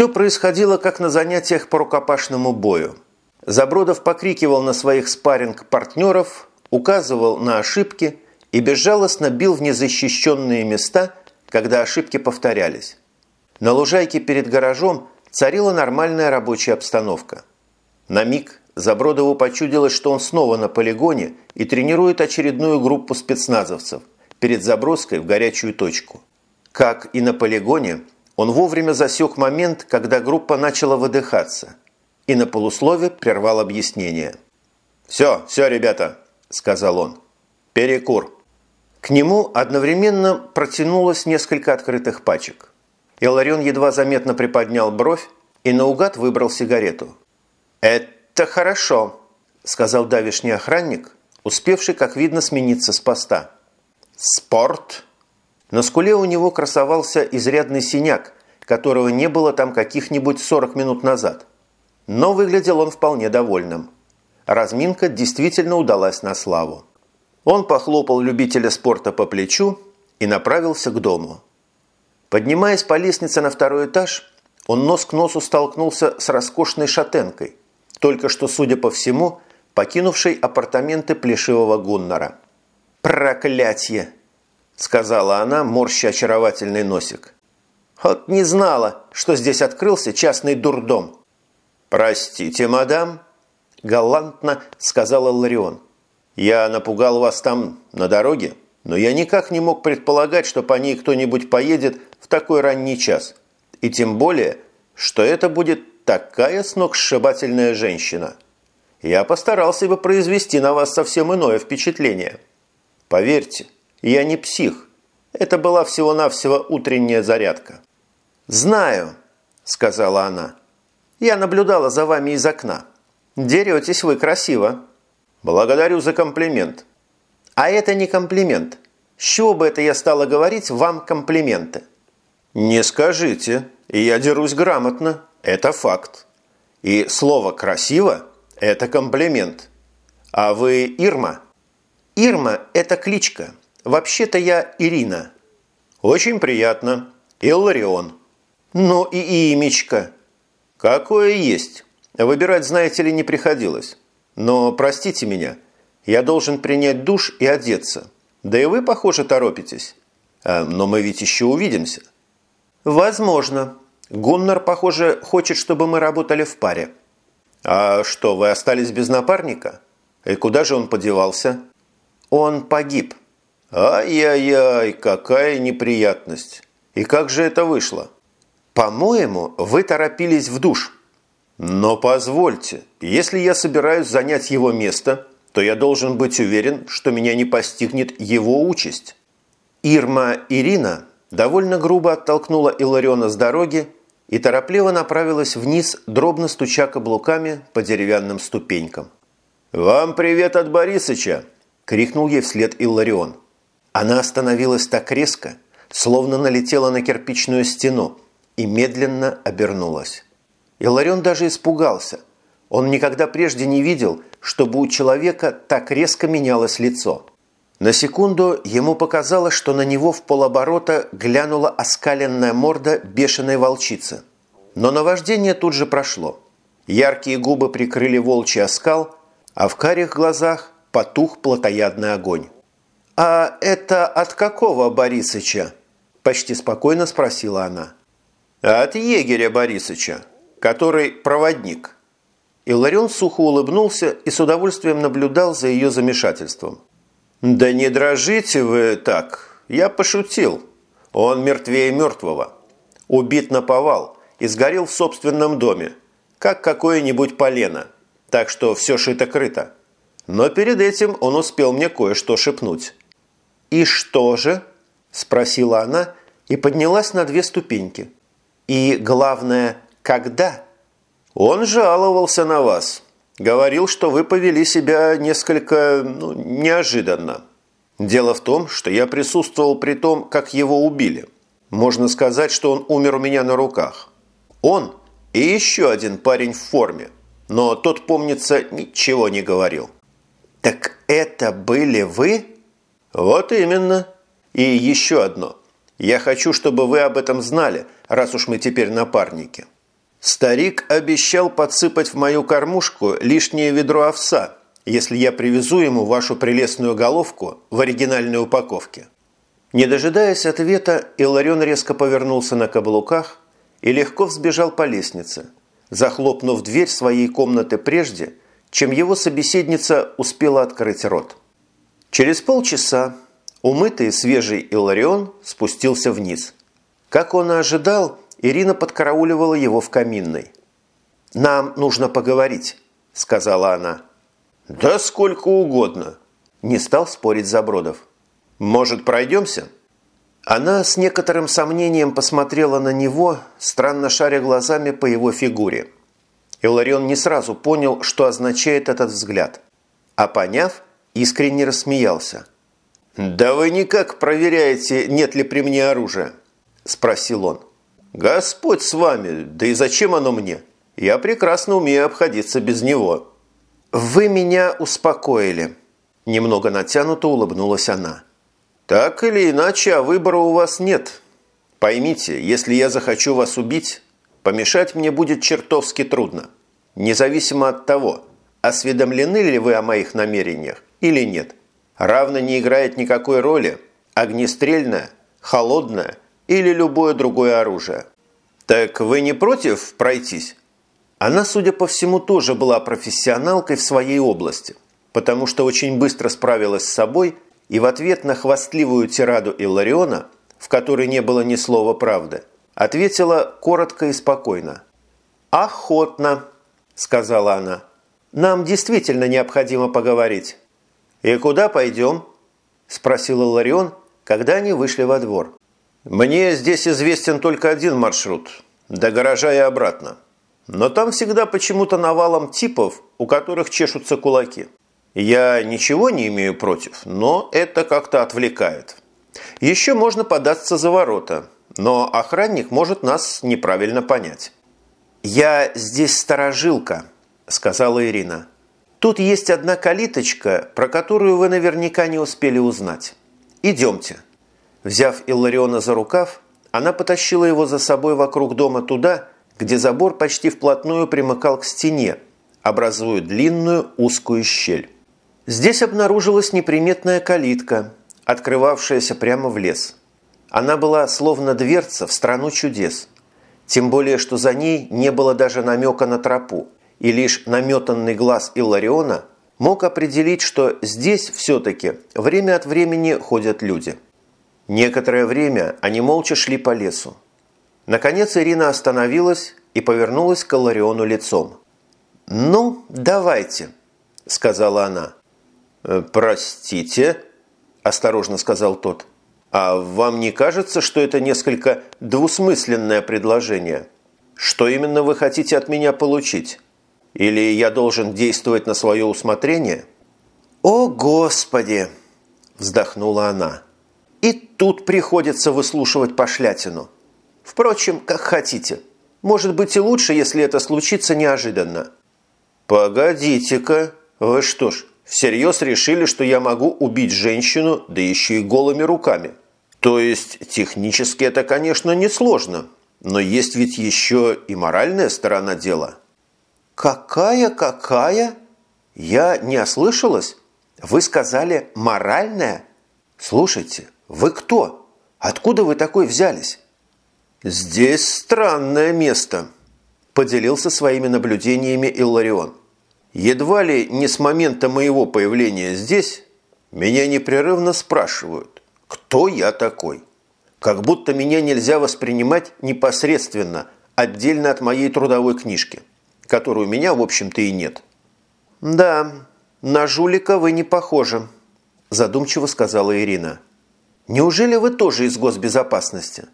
Все происходило как на занятиях по рукопашному бою. Забродов покрикивал на своих спарринг-партнеров, указывал на ошибки и безжалостно бил в незащищенные места, когда ошибки повторялись. На лужайке перед гаражом царила нормальная рабочая обстановка. На миг Забродову почудилось, что он снова на полигоне и тренирует очередную группу спецназовцев перед заброской в горячую точку. Как и на полигоне, он вовремя засек момент, когда группа начала выдыхаться, и на полуслове прервал объяснение. «Все, все, ребята», – сказал он. «Перекур». К нему одновременно протянулось несколько открытых пачек. Иларион едва заметно приподнял бровь и наугад выбрал сигарету. «Это хорошо», – сказал давишний охранник, успевший, как видно, смениться с поста. «Спорт?» На скуле у него красовался изрядный синяк, которого не было там каких-нибудь 40 минут назад. Но выглядел он вполне довольным. Разминка действительно удалась на славу. Он похлопал любителя спорта по плечу и направился к дому. Поднимаясь по лестнице на второй этаж, он нос к носу столкнулся с роскошной шатенкой, только что, судя по всему, покинувшей апартаменты плешивого Гуннара. «Проклятье!» – сказала она, морща очаровательный носик. «Вот не знала, что здесь открылся частный дурдом». «Простите, мадам», – галантно сказала Ларион. «Я напугал вас там на дороге, но я никак не мог предполагать, что по ней кто-нибудь поедет в такой ранний час. И тем более, что это будет такая сногсшибательная женщина. Я постарался бы произвести на вас совсем иное впечатление. Поверьте, я не псих. Это была всего-навсего утренняя зарядка. «Знаю», – сказала она. «Я наблюдала за вами из окна. Деретесь вы красиво». «Благодарю за комплимент». «А это не комплимент. С чего бы это я стала говорить вам комплименты?» «Не скажите. Я дерусь грамотно. Это факт. И слово «красиво» – это комплимент. А вы Ирма?» «Ирма – это кличка. Вообще-то я Ирина». «Очень приятно. Илларион». «Ну и имечко». «Какое есть. Выбирать, знаете ли, не приходилось. Но простите меня, я должен принять душ и одеться. Да и вы, похоже, торопитесь. А, но мы ведь еще увидимся». «Возможно. Гуннар, похоже, хочет, чтобы мы работали в паре». «А что, вы остались без напарника? И куда же он подевался?» «Он погиб». «Ай-яй-яй, какая неприятность! И как же это вышло?» «По-моему, вы торопились в душ». «Но позвольте, если я собираюсь занять его место, то я должен быть уверен, что меня не постигнет его участь». Ирма Ирина довольно грубо оттолкнула Илариона с дороги и торопливо направилась вниз, дробно стуча каблуками по деревянным ступенькам. «Вам привет от Борисыча!» – крикнул ей вслед Илларион. Она остановилась так резко, словно налетела на кирпичную стену и медленно обернулась. Иларион даже испугался. Он никогда прежде не видел, чтобы у человека так резко менялось лицо. На секунду ему показалось, что на него в полоборота глянула оскаленная морда бешеной волчицы. Но наваждение тут же прошло. Яркие губы прикрыли волчий оскал, а в карих глазах потух плотоядный огонь. «А это от какого Борисыча?» – почти спокойно спросила она. «От егеря Борисыча, который проводник». Иларион сухо улыбнулся и с удовольствием наблюдал за ее замешательством. «Да не дрожите вы так. Я пошутил. Он мертвее мертвого. Убит на повал и сгорел в собственном доме, как какое-нибудь полено. Так что все шито-крыто. Но перед этим он успел мне кое-что шепнуть». «И что же?» – спросила она и поднялась на две ступеньки. «И главное, когда?» «Он жаловался на вас», Говорил, что вы повели себя несколько ну, неожиданно. Дело в том, что я присутствовал при том, как его убили. Можно сказать, что он умер у меня на руках. Он и еще один парень в форме. Но тот, помнится, ничего не говорил. «Так это были вы?» «Вот именно. И еще одно. Я хочу, чтобы вы об этом знали, раз уж мы теперь напарники. Старик обещал подсыпать в мою кормушку лишнее ведро овса, если я привезу ему вашу прелестную головку в оригинальной упаковке. Не дожидаясь ответа, Иларион резко повернулся на каблуках и легко взбежал по лестнице, захлопнув дверь своей комнаты прежде, чем его собеседница успела открыть рот. Через полчаса умытый свежий Иларион спустился вниз. Как он и ожидал, Ирина подкарауливала его в каминной. «Нам нужно поговорить», – сказала она. «Да сколько угодно», – не стал спорить Забродов. «Может, пройдемся?» Она с некоторым сомнением посмотрела на него, странно шаря глазами по его фигуре. Иларион не сразу понял, что означает этот взгляд. А поняв, искренне рассмеялся. «Да вы никак проверяете, нет ли при мне оружия?» – спросил он. «Господь с вами, да и зачем оно мне? Я прекрасно умею обходиться без него». «Вы меня успокоили», – немного натянуто улыбнулась она. «Так или иначе, а выбора у вас нет. Поймите, если я захочу вас убить, помешать мне будет чертовски трудно. Независимо от того, осведомлены ли вы о моих намерениях или нет. Равно не играет никакой роли огнестрельное, холодное или любое другое оружие. Так вы не против пройтись? Она, судя по всему, тоже была профессионалкой в своей области, потому что очень быстро справилась с собой и в ответ на хвастливую тираду Иллариона, в которой не было ни слова правды, ответила коротко и спокойно. «Охотно», – сказала она. «Нам действительно необходимо поговорить». «И куда пойдем?» – спросил Илларион, когда они вышли во двор. Мне здесь известен только один маршрут – до гаража и обратно. Но там всегда почему-то навалом типов, у которых чешутся кулаки. Я ничего не имею против, но это как-то отвлекает. Еще можно податься за ворота, но охранник может нас неправильно понять. «Я здесь сторожилка», – сказала Ирина. «Тут есть одна калиточка, про которую вы наверняка не успели узнать. Идемте». Взяв Иллариона за рукав, она потащила его за собой вокруг дома туда, где забор почти вплотную примыкал к стене, образуя длинную узкую щель. Здесь обнаружилась неприметная калитка, открывавшаяся прямо в лес. Она была словно дверца в страну чудес. Тем более, что за ней не было даже намека на тропу, и лишь наметанный глаз Иллариона мог определить, что здесь все-таки время от времени ходят люди. Некоторое время они молча шли по лесу. Наконец Ирина остановилась и повернулась к Лариону лицом. «Ну, давайте», – сказала она. «Э, «Простите», – осторожно сказал тот. «А вам не кажется, что это несколько двусмысленное предложение? Что именно вы хотите от меня получить? Или я должен действовать на свое усмотрение?» «О, Господи!» – вздохнула она. И тут приходится выслушивать пошлятину. Впрочем, как хотите. Может быть и лучше, если это случится неожиданно. Погодите-ка, вы что ж, всерьез решили, что я могу убить женщину, да еще и голыми руками? То есть, технически это, конечно, несложно, но есть ведь еще и моральная сторона дела. Какая-какая? Я не ослышалась? Вы сказали «моральная»? Слушайте, «Вы кто? Откуда вы такой взялись?» «Здесь странное место», – поделился своими наблюдениями Илларион. «Едва ли не с момента моего появления здесь меня непрерывно спрашивают, кто я такой. Как будто меня нельзя воспринимать непосредственно, отдельно от моей трудовой книжки, которой у меня, в общем-то, и нет». «Да, на жулика вы не похожи», – задумчиво сказала Ирина. Неужели вы тоже из госбезопасности?